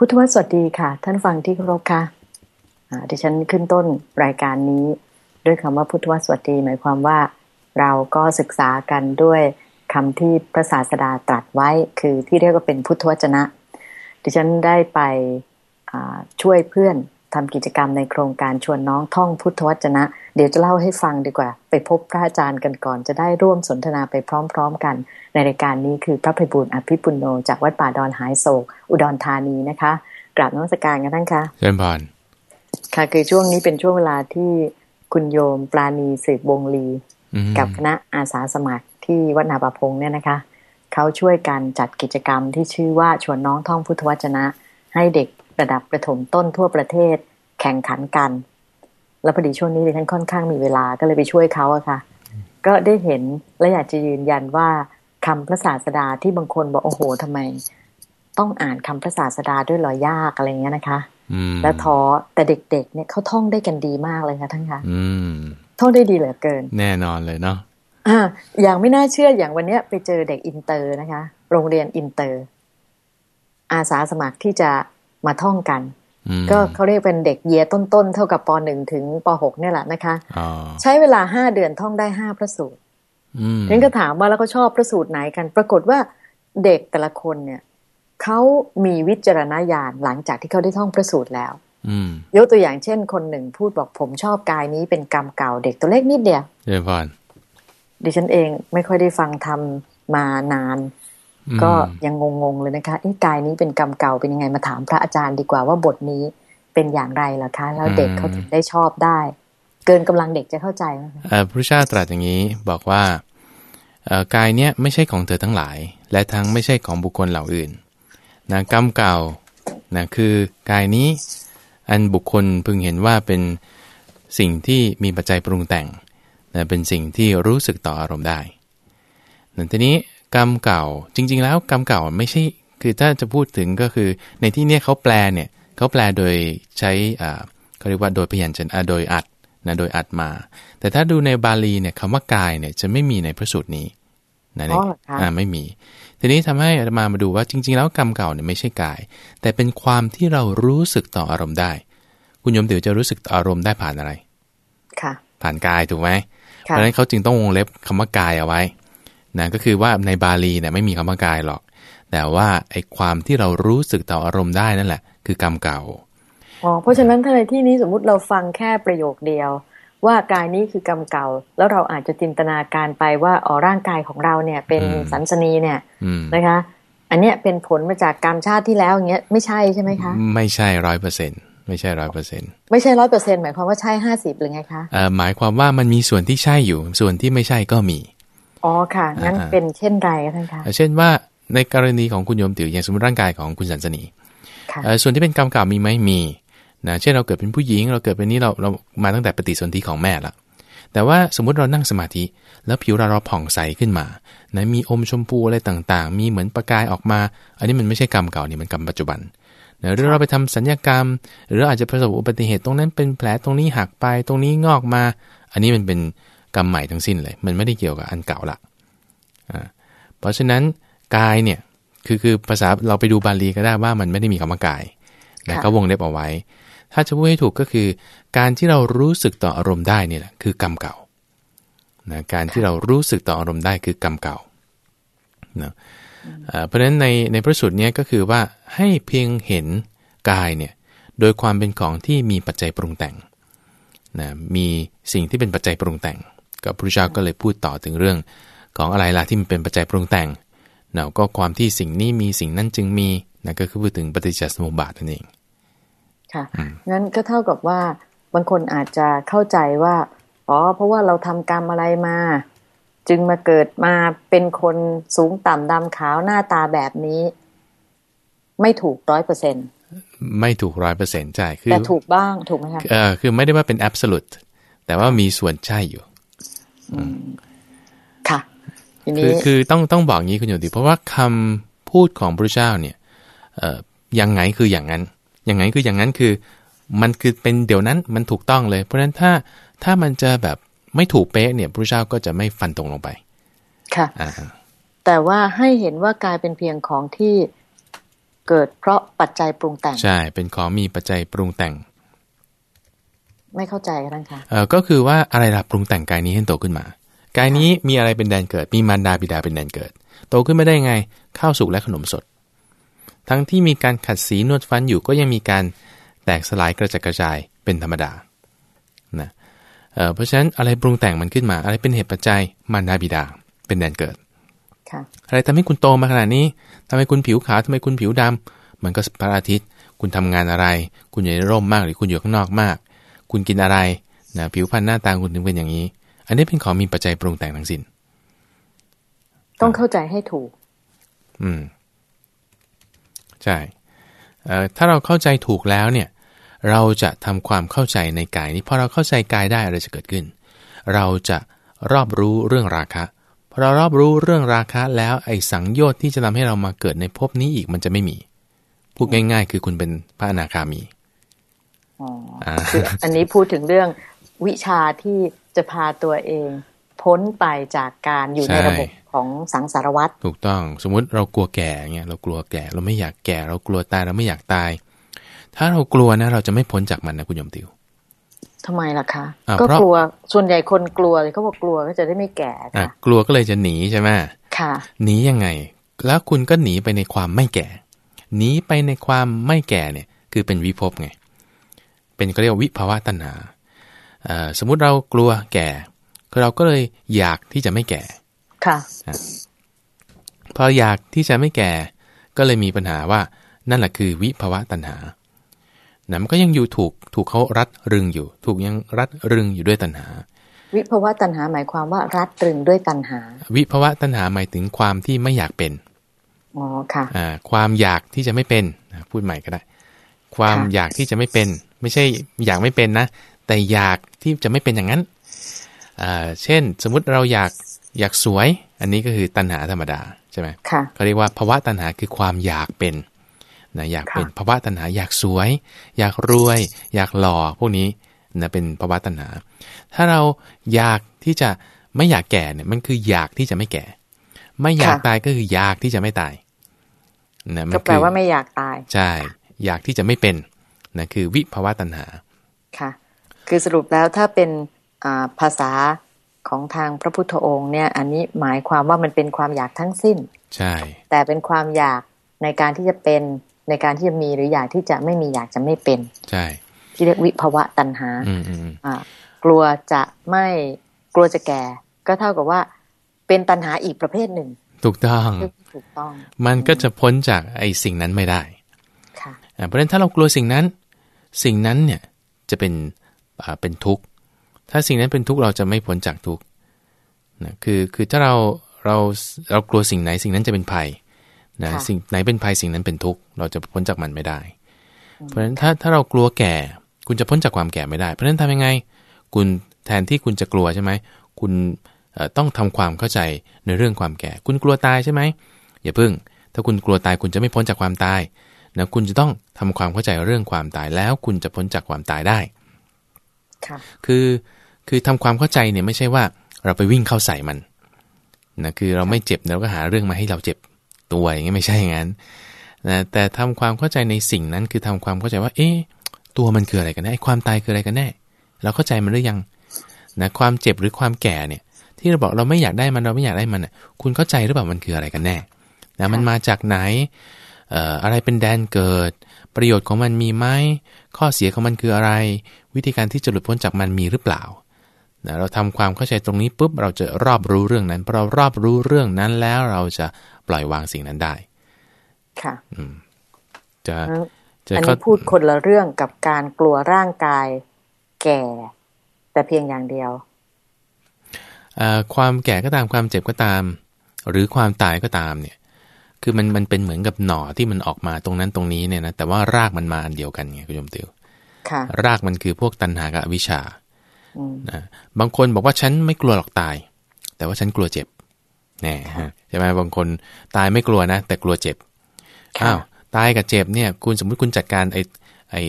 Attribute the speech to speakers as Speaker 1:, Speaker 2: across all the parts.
Speaker 1: พุทธวสวัสดีค่ะ ท่านฟังที่เคารพค่ะดิฉันขึ้นต้นรายการนี้ ด้วยคำว่าพุทธวสวัสดี หมายความว่า เราก็ศึกษากันด้วยคำที่พระศาสดาตรัสไว้ คือที่เรียกว่าเป็นพุทธวจนะ ดิฉันได้ไปช่วยเพื่อน ทำกิจกรรมในโครงการชวนน้องท่องพุทธวจนะ เดี๋ยวจะเล่าให้ฟังดีกว่า ไปพบพระอาจารย์กันก่อน จะได้ร่วมสนทนาไปพร้อม ๆ กัน ในรายการนี้คือพระภัยบุญอภิปุโนจากวัดป่าดอนหายโศก อุดรธานีนะคะกราบนมัสการกันท่านคะ
Speaker 2: เชิญพาน
Speaker 1: ค่ะคือช่วงนี้เป็นช่วงเวลาที่คุณโยมปราณีสืบวงลีกับคณะอาสาสมัครที่วัดนาประพงเนี่ยนะคะเขาช่วยกันจัดกิจกรรมที่ชื่อว่าชวนน้องท่องพุทธวจนะ ให้เด็ก ระดับประถมต้นทั่วประเทศ แข่งขันกัน แล้วพอดีช่วงนี้ดิฉันค่อนข้างมีเวลาก็เลยไปช่วยเขาอะค่ะ ก็ได้เห็นและอยากจะยืนยันว่าคำพระศาสดาที่บางคนบอกโอ้โหทำไม ต้องอ่านคำพระศาสดาด้วยรอยยากอะไรเงี้ยนะคะแล้วท้อแต่เด็กๆ เนี่ยเขาท่องได้กันดีมากเลยค่ะท่านคะท่องได้ดีเหลือเกิน
Speaker 2: แน่นอนเลยเนาะ
Speaker 1: อ่าอย่างไม่น่าเชื่ออย่างวันเนี้ยไปเจอเด็กอินเตอร์นะคะ โรงเรียนอินเตอร์ อาสาสมัครที่จะ มาท่องกัน ก็เขาเรียกเป็นเด็กเยียต้นๆ เท่ากับปหนึ่งถึงปหกเนี่ยแหละนะคะ ใช้เวลาห้าเดือนท่องได้ห้าพระสูตรนั่นก็ถามว่าแล้วก็ชอบพระสูตรไหนกัน ปรากฏว่าเด็กแต่ละคนเนี่ยเขามีวิจารณญาณหลังจากที่เขาได้ท่องพระสูตรแล้วยกตัวอย่างเช่น คนหนึ่งพูดบอกผมชอบกายนี้เป็นกรรมเก่าเด็กตัวเล็กนิดเดียว
Speaker 2: เดี๋ยวก่อน
Speaker 1: ดิฉันเองไม่ค่อยได้ฟังทำมานาน ก็ยังงงๆเลยนะคะไอ้กายนี้เป็นกรรมเก่าเป็นยังไงมาถามพระอาจารย์ดีกว่าว่าบทนี้เป็นอย่างไรล่ะคะ แล้วเด็กเขาถึงได้ชอบได้ เกินกำลังเด็กจะเข้าใจไหม
Speaker 2: พระชาตรัสอย่างนี้บอกว่ากายเนี้ยไม่ใช่ของเธอทั้งหลาย และทั้งไม่ใช่ของบุคคลเหล่าอื่นนะกรรมเก่านะคือกายนี้อันบุคคลพึงเห็นว่าเป็นสิ่งที่มีปัจจัยปรุงแต่งนะเป็นสิ่งที่รู้สึกต่ออารมณ์ได้นทีนี้ กรรมเก่า จริง ๆ แล้วกรรมเก่าไม่ใช่ คือถ้าจะพูดถึงก็คือในที่นี้เขาแปลเนี่ยเขาแปลโดยใช้อ่าเขาเรียกว่าโดยพยัญชนะโดยอัดนะโดยอัดมา แต่ถ้าดูในบาลีเนี่ยคำว่ากายเนี่ยจะไม่มีในพระสูตรนี้
Speaker 1: นะเนี่ย
Speaker 2: อ่าไม่มี ทีนี้ทำให้อาตมามาดูว่าจริง ๆ แล้วกรรมเก่าเนี่ยไม่ใช่กาย แต่เป็นความที่เรารู้สึกต่ออารมณ์ได้ คุณโยมเดี๋ยวจะรู้สึกต่ออารมณ์ได้ผ่านอะไร
Speaker 1: ค่ะ
Speaker 2: ผ่านกายถูกไหมเพราะฉะนั้นเขาจึงต้องวงเล็บคำว่ากายเอาไว้ นะก็คือว่าในบาลีเนี่ยไม่มีคำว่ากายหรอก แต่ว่าไอ้ความที่เรารู้สึกต่ออารมณ์ได้นั่นแหละ คือกรรมเก่า
Speaker 1: อ๋อเพราะฉะนั้นถ้าในที่นี้สมมุติเราฟังแค่ประโยคเดียว ว่ากายนี้คือกรรมเก่า แล้วเราอาจจะจินตนาการไปว่าอ๋อร่างกายของเราเนี่ยเป็นสันสนีเนี่ยนะคะ อันเนี้ยเป็นผลมาจากกรรมชาติที่แล้วอย่างเงี้ยไม่ใช่ใช่ไหมคะ
Speaker 2: ไม่ใช่ร้อยเปอร์เซ็นต์ไม่ใช่ร้อยเปอร์เซ็นต์
Speaker 1: ไม่ใช่ร้อยเปอร์เซ็นต์หมายความว่าใช่ห้าสิบหรือไงคะ
Speaker 2: เอ่อหมายความว่ามันมีส่วนที่ใช่อยู่ ส่วนที่ไม่ใช่ก็มี
Speaker 1: อ๋อค่ะ งั้นเป็นเช่นไรท่านคะ
Speaker 2: เช่นว่าในกรณีของคุณโยมติ๋วอย่างสมมติร่างกายของคุณสันสนีส่วนที่เป็นกรรมเก่ามีไหมมีนะเช่นเราเกิดเป็นผู้หญิง เราเกิดเป็นนี้เราเรามาตั้งแต่ปฏิสนธิของแม่ละแต่ว่าสมมุติเรานั่งสมาธิ แล้วผิวเราเราผ่องใสขึ้นมานะมีอมชมพูอะไรต่างๆ มีเหมือนประกายออกมา อันนี้มันไม่ใช่กรรมเก่านี่มันกรรมปัจจุบันนะหรือเราไปทำสัญญกรรม หรืออาจจะประสบอุบัติเหตุตรงนั้นเป็นแผลตรงนี้หักไปตรงนี้งอกมา อันนี้มันเป็น กรรมใหม่ทั้งสิ้นเลย มันไม่ได้เกี่ยวกับอันเก่าละเพราะฉะนั้นกายเนี่ยคือคือภาษาเราไปดูบาลีก็ได้ว่ามันไม่ได้มีคำว่ากายนะเขาวงเล็บเอาไว้ ถ้าจะพูดให้ถูกก็คือ การที่เรารู้สึกต่ออารมณ์ได้นี่แหละคือกรรมเก่านะการที่เรารู้สึกต่ออารมณ์ได้คือกรรมเก่านะเพราะฉะนั้นในในพระสูตรนี้ก็คือว่าให้เพียงเห็นกายเนี่ยโดยความเป็นของที่มีปัจจัยปรุงแต่งนะมีสิ่งที่เป็นปัจจัยปรุงแต่ง ก็พระเจ้าก็เลยพูดต่อถึงเรื่องของอะไรล่ะที่มันเป็นปัจจัยปรุงแต่งเนาะก็ความที่สิ่งนี้มีสิ่งนั้นจึงมีนะก็คือพูดถึงปฏิจจสมุปบาทนั่นเอง
Speaker 1: ค่ะงั้นก็เท่ากับว่าบางคนอาจจะเข้าใจว่าอ๋อเพราะว่าเราทำกรรมอะไรมา จึงมาเกิดมาเป็นคนสูงต่ำดำขาวหน้าตาแบบนี้ ไม่ถูกร้อยเปอร์เซ็น
Speaker 2: ไม่ถูกร้อยเปอร์เซ็นต์ใช่
Speaker 1: คือแต่ถูกบ้างถูกไหมคะ
Speaker 2: เออคือไม่ได้ว่าเป็นแอบสูตแต่ว่ามีส่วนใช่อยู่
Speaker 1: ค่ะ
Speaker 2: คือคือต้องต้องบอกงี้คุณโยติเพราะว่าคำพูดของพระเจ้าเนี่ยเอ่อยังไงคืออย่างนั้นยังไงคืออย่างนั้นคือ มันคือเป็นเดี๋ยวนั้นมันถูกต้องเลย เพราะฉะนั้นถ้าถ้ามันจะแบบไม่ถูกเป๊ะเนี่ยพระเจ้าก็จะไม่ฟันตรงลงไป
Speaker 1: ค่ะแต่ว่าให้เห็นว่ากายเป็นเพียงของที่เกิดเพราะปัจจัยปรุงแต่ง
Speaker 2: ใช่ เป็นของมีปัจจัยปรุงแต่ง
Speaker 1: ไม่เข้าใจท่านคะ
Speaker 2: เออก็คือว่าอะไรล่ะปรุงแต่งกายนี้ให้โตขึ้นมา กายนี้มีอะไรเป็นแดนเกิด มีมารดาบิดาเป็นแดนเกิด โตขึ้นไม่ได้ไงข้าวสุกและขนมสด ทั้งที่มีการขัดสีนวดฟันอยู่ก็ยังมีการแตกสลายกระจัดกระจายเป็นธรรมดานะเเพราะฉะนั้นอะไรปรุงแต่งมันขึ้นมา อะไรเป็นเหตุปัจจัยมารดาบิดาเป็นแดนเกิดอะไรทำให้คุณโตมาขนาดนี้ทำไมคุณผิวขาวทำไมคุณผิวดำมันก็พระอาทิตย์ คุณทำงานอะไร คุณอยู่ในร่มมากหรือคุณอยู่ข้างนอกมาก คุณกินอะไรนะผิวพรรณหน้าตาคุณถึงเป็นอย่างนี้ อันนี้เป็นของมีปัจจัยปรุงแต่งทั้งสิ้น
Speaker 1: ต้องเข้าใจให้ถูก
Speaker 2: อืม ใช่ถ้าเราเข้าใจถูกแล้วเนี่ย เราจะทำความเข้าใจในกายนี้พอเราเข้าใจกายได้อะไรจะเกิดขึ้น เราจะรอบรู้เรื่องราคะเรารอบรู้เรื่องราคะแล้วไอ้สังโยชน์ที่จะทำให้เรามาเกิดในภพนี้อีกมันจะไม่มี พูดง่าย ๆ คือคุณเป็นพระอนาคามี
Speaker 1: อ๋อ คืออันนี้พูดถึงเรื่องวิชาที่จะพาตัวเองพ้นไปจากการอยู่ในระบบของสังสารวัตร
Speaker 2: ถูกต้อง สมมุติเรากลัวแก่เงี้ยเรากลัวแก่ เราไม่อยากแก่ เรากลัวตายเราไม่อยากตาย ถ้าเรากลัวนะเราจะไม่พ้นจากมันนะคุณยมติว
Speaker 1: ทำไมล่ะคะก็กลัวส่วนใหญ่คนกลัวเลยเขาบอกกลัวก็จะได้ไม่แก่ค่ะ
Speaker 2: กลัวก็เลยจะหนีใช่ไหม
Speaker 1: ค่ะ
Speaker 2: หนียังไง แล้วคุณก็หนีไปในความไม่แก่หนีไปในความไม่แก่เนี่ย คือเป็นวิภพไง เป็นก็เรียกวิภาวะตัณหาสมมุติเรากลัวแก่ เราก็เลยอยากที่จะไม่แก่
Speaker 1: ค่ะ
Speaker 2: พออยากที่จะไม่แก่ ก็เลยมีปัญหาว่านั่นแหละคือวิภาวะตัณหานะมันก็ยังอยู่ถูกถูกเขารัดรึงอยู่ ถูกยังรัดรึงอยู่ด้วยตัณหา
Speaker 1: วิภวะตัณหาหมายความว่ารัดรึงด้วยตัณหา
Speaker 2: วิภวะตัณหาหมายถึงความที่ไม่อยากเป็น
Speaker 1: อ๋อค่ะ
Speaker 2: อ่า ความอยากที่จะไม่เป็นพูดใหม่ก็ได้ ความอยากที่จะไม่เป็น ไม่ใช่อยากไม่เป็นนะ แต่อยากที่จะไม่เป็นอย่างนั้นอ่าเช่นสมมุติเราอยากอยากสวย อันนี้ก็คือตัณหาธรรมดาใช่ไหม
Speaker 1: ค่ะ
Speaker 2: เขาเรียกว่าภาวะตัณหาคือความอยากเป็นนะอยากเป็นภาวะตัณหาอยากสวย อยากรวย อยากหล่อพวกนี้นะเป็นภาวะตัณหา ถ้าเราอยากที่จะไม่อยากแก่เนี่ยมันคืออยากที่จะไม่แก่ ไม่อยากตายก็คืออยากที่จะไม่ตาย
Speaker 1: นะมันก็แปลว่าไม่อยากตาย
Speaker 2: ใช่ อยากที่จะไม่เป็น นะคือวิภาวะตัณหา
Speaker 1: ค่ะ คือสรุปแล้วถ้าเป็นภาษาของทางพระพุทธองค์เนี่ย อันนี้หมายความว่ามันเป็นความอยากทั้งสิ้น
Speaker 2: ใช่
Speaker 1: แต่เป็นความอยากในการที่จะเป็นในการที่จะมีหรืออยากที่จะไม่มีอยากจะไม่เป็น
Speaker 2: ใช่
Speaker 1: ที่เรียกวิภวะตัณหา
Speaker 2: อืมอ่า
Speaker 1: กลัวจะไม่กลัวจะแก่ ก็เท่ากับว่า เป็นตัณหาอีกประเภทหนึ่ง
Speaker 2: ถูกต้อง
Speaker 1: ถูกต้อง
Speaker 2: มันก็จะพ้นจากไอ้สิ่งนั้นไม่ได้
Speaker 1: ค่ะ
Speaker 2: เพราะฉะนั้นถ้าเรากลัวสิ่งนั้น สิ่งนั้นเนี่ยจะเป็นเป็นทุกข์ ถ้าสิ่งนั้นเป็นทุกข์เราจะไม่พ้นจากทุกข์นะคือคือถ้าเราเราเรากลัวสิ่งไหนสิ่งนั้นจะเป็นภัยนะสิ่งไหนเป็นภัยสิ่งนั้นเป็นทุกข์เราจะพ้นจากมันไม่ได้ เพราะฉะนั้นถ้าถ้าเรากลัวแก่ คุณจะพ้นจากความแก่ไม่ได้ เพราะฉะนั้นทำยังไง คุณแทนที่คุณจะกลัวใช่ไหมคุณต้องทำความเข้าใจในเรื่องความแก่ คุณกลัวตายใช่ไหมอย่าพึ่ง ถ้าคุณกลัวตายคุณจะไม่พ้นจากความตาย นะคุณจะต้องทำความเข้าใจเรื่องความตายแล้ว คุณจะพ้นจากความตายได้คือคือทำความเข้าใจเนี่ยไม่ใช่ว่าเราไปวิ่งเข้าใส่มันนะคือเราไม่เจ็บเราก็หาเรื่องมาให้เราเจ็บตัวอย่างนี้ไม่ใช่อย่างนั้นนะแต่ทำความเข้าใจในสิ่งนั้นคือทำความเข้าใจว่า เอ๊ะตัวมันคืออะไรกันแน่ความตายคืออะไรกันแน่เราเข้าใจมันหรือยังนะความเจ็บหรือความแก่เนี่ย ที่เราบอกเราไม่อยากได้มันเราไม่อยากได้มันอะคุณเข้าใจหรือเปล่ามันคืออะไรกันแน่นะมันมาจากไหนเอ่ออะไรเป็นแดนเกิด ประโยชน์ของมันมีไหมข้อเสียของมันคืออะไร วิธีการที่จะหลุดพ้นจากมันมีหรือเปล่านะเราทำความเข้าใจตรงนี้ปุ๊บเราจะรอบรู้เรื่องนั้นพอเรารอบรู้เรื่องนั้นแล้วเราจะปล่อยวางสิ่งนั้นได้
Speaker 1: ค่ะ
Speaker 2: อืมจะ
Speaker 1: จะอันนี้พูดคนละเรื่องกับการกลัวร่างกายแก่ แต่เพียงอย่างเดียว
Speaker 2: ความแก่ก็ตามความเจ็บก็ตาม หรือความตายก็ตามเนี่ย คือมันมันเป็นเหมือนกับหน่อที่มันออกมาตรงนั้นตรงนี้เนี่ยนะแต่ว่ารากมันมาอันเดียวกันไงคุณยมติวรากมันคือพวกตัณหากับวิชานะบางคนบอกว่าฉันไม่กลัวหรอกตาย แต่ว่าฉันกลัวเจ็บแน่ใช่ไหมบางคนตายไม่กลัวนะ แต่กลัวเจ็บอ้าวตายกับเจ็บเนี่ย คุณสมมุติคุณจัดการไอ้ไอ้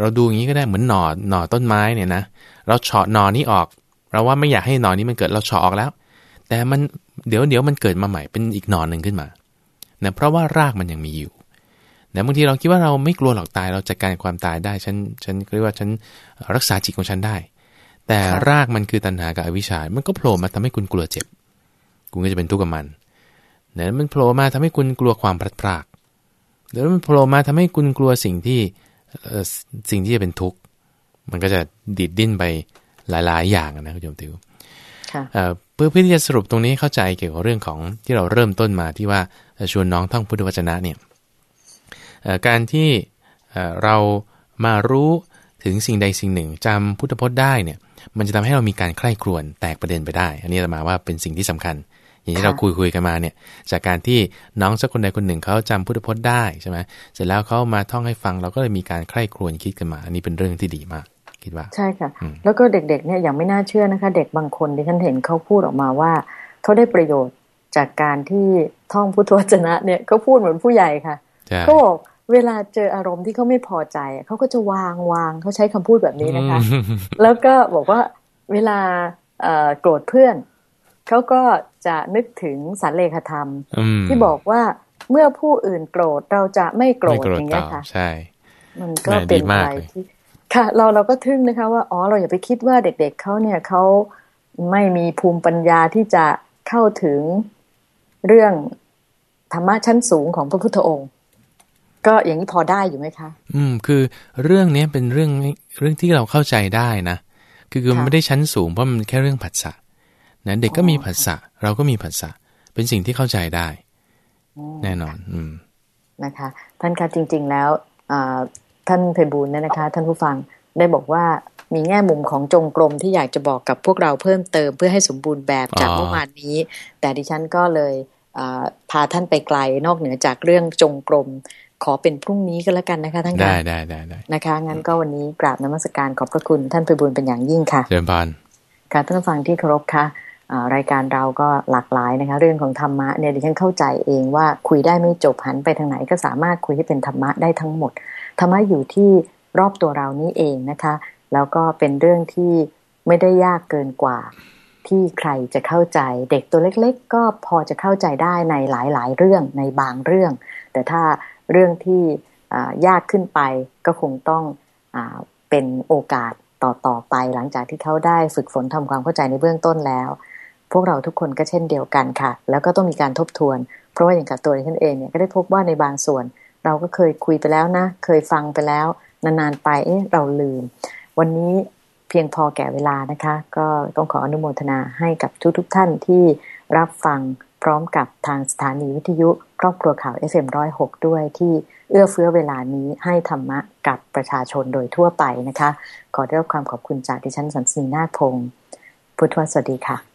Speaker 2: เราดูอย่างนี้ก็ได้เหมือนหน่อหน่อต้นไม้เนี่ยนะเราเฉาะหน่อนี้ออก เราว่าไม่อยากให้หน่อนี้มันเกิดเราเฉาะออกแล้ว แต่มันเดี๋ยวเดี๋ยวมันเกิดมาใหม่เป็นอีกหน่อหนึ่งขึ้นมา นะเพราะว่ารากมันยังมีอยู่นะบางทีเราคิดว่าเราไม่กลัวหรอกตายเราจัดการความตายได้ฉันฉันเรียกว่าฉันรักษาจิตของฉันได้ แต่รากมันคือตัณหากับอวิชชา มันก็โผล่มาทำให้คุณกลัวเจ็บ คุณก็จะเป็นทุกข์กับมันนะมันโผล่มาทำให้คุณกลัวความพลัดพรากแล้วมันโผล่มาทำให้คุณกลัวสิ่งที่สิ่งที่จะเป็นทุกข์มันก็จะดิดดิ้นไปหลาย ๆ อย่างนะคุณโยมติว เพื่อเพื่อที่จะสรุปตรงนี้เข้าใจเกี่ยวกับเรื่องของที่เราเริ่มต้นมาที่ว่าชวนน้องท่องพุทธวจนะเนี่ยการที่เรามารู้ถึงสิ่งใดสิ่งหนึ่งจำพุทธพจน์ได้เนี่ยมันจะทำให้เรามีการใคร่ครวญแตกประเด็นไปได้ อันนี้จะมาว่าเป็นสิ่งที่สำคัญ อย่างที่เราคุยคุยกันมาเนี่ยจากการที่น้องสักคนใดคนหนึ่งเขาจำพุทธพจน์ได้ใช่ไหมเสร็จแล้วเขามาท่องให้ฟังเราก็เลยมีการใคร่ครวญคิดกันมา อันนี้เป็นเรื่องที่ดีมาก คิดว่า
Speaker 1: ใช่ค่ะ แล้วก็เด็กๆเนี่ยอย่างไม่น่าเชื่อนะคะ เด็กบางคนที่ฉันเห็นเขาพูดออกมาว่าเขาได้ประโยชน์จากการที่ท่องพุทธวจนะเนี่ยเขาพูดเหมือนผู้ใหญ่ค่ะเขาบอกเวลาเจออารมณ์ที่เขาไม่พอใจเขาก็จะวางวางเขาใช้คำพูดแบบนี้นะคะ แล้วก็บอกว่าเวลาโกรธเพื่อนเขาก็จะนึกถึงสันเลขธรรม ที่บอกว่าเมื่อผู้อื่นโกรธเราจะไม่โกรธอย่างเงี้ยค่ะ
Speaker 2: ใช่
Speaker 1: มันก็เป็นอะไรที่ ค่ะเราเราก็ทึ่งนะคะว่าอ๋อเราอย่าไปคิดว่าเด็กๆเขาเนี่ยเขาไม่มีภูมิปัญญาที่จะเข้าถึงเรื่องธรรมะชั้นสูงของพระพุทธองค์ ก็อย่างนี้พอได้อยู่ไหมคะ
Speaker 2: อืม คือเรื่องนี้เป็นเรื่องเรื่องที่เราเข้าใจได้นะคือคือมันไม่ได้ชั้นสูงเพราะมันแค่เรื่องผัสสะนะเด็กก็มีผัสสะเราก็มีผัสสะเป็นสิ่งที่เข้าใจได้ แน่นอน อืม
Speaker 1: นะคะ ท่านคะจริง ๆ แล้ว ท่านเพบูลเนี่ยนะคะ ท่านผู้ฟังได้บอกว่ามีแง่มุมของจงกรมที่อยากจะบอกกับพวกเราเพิ่มเติมเพื่อให้สมบูรณ์แบบจากเมื่อวานนี้ แต่ดิฉันก็เลยพาท่านไปไกลนอกเหนือจากเรื่องจงกรมขอเป็นพรุ่งนี้ก็แล้วกันนะคะท่าน
Speaker 2: ได้ได้ได้ได้
Speaker 1: นะคะงั้นก็วันนี้กราบนมัสการขอบพระคุณท่านไปบุญเป็นอย่างยิ่งค่ะ
Speaker 2: เชิญพาน
Speaker 1: ค่ะท่านฟังที่เคารพค่ะรายการเราก็หลากหลายนะคะ เรื่องของธรรมะเนี่ยดิฉันเข้าใจเองว่าคุยได้ไม่จบหันไปทางไหนก็สามารถคุยให้เป็นธรรมะได้ทั้งหมด ธรรมะอยู่ที่รอบตัวเรานี้เองนะคะ แล้วก็เป็นเรื่องที่ไม่ได้ยากเกินกว่า ที่ใครจะเข้าใจ เด็กตัวเล็ก ๆ ก็พอจะเข้าใจได้ในหลายๆ เรื่องในบางเรื่อง แต่ถ้าเรื่องที่ยากขึ้นไปก็คงต้องอเป็นโอกาสต่อต่อไปหลังจากที่เขาได้ฝึกฝนทำความเข้าใจในเบื้องต้นแล้ว พวกเราทุกคนก็เช่นเดียวกันค่ะ แล้วก็ต้องมีการทบทวน เพราะว่าอย่างกับตัวฉันเองเนี่ยก็ได้พบว่าในบางส่วน เราก็เคยคุยไปแล้วนะ เคยฟังไปแล้ว นานๆไปเอ๊ะเราลืม วันนี้เพียงพอแก่เวลานะคะ ก็ต้องขออนุโมทนาให้กับทุกๆทท่านที่รับฟังพร้อมกับทางสถานีวิทยุ ครอบครัวข่าว FM106 ด้วยที่เอื้อเฟื้อเวลานี้ให้ธรรมะกับประชาชนโดยทั่วไปนะคะ ขอได้รับความขอบคุณจากดิฉันสันสีนาคพงศ์พุทธวสวัสดีค่ะ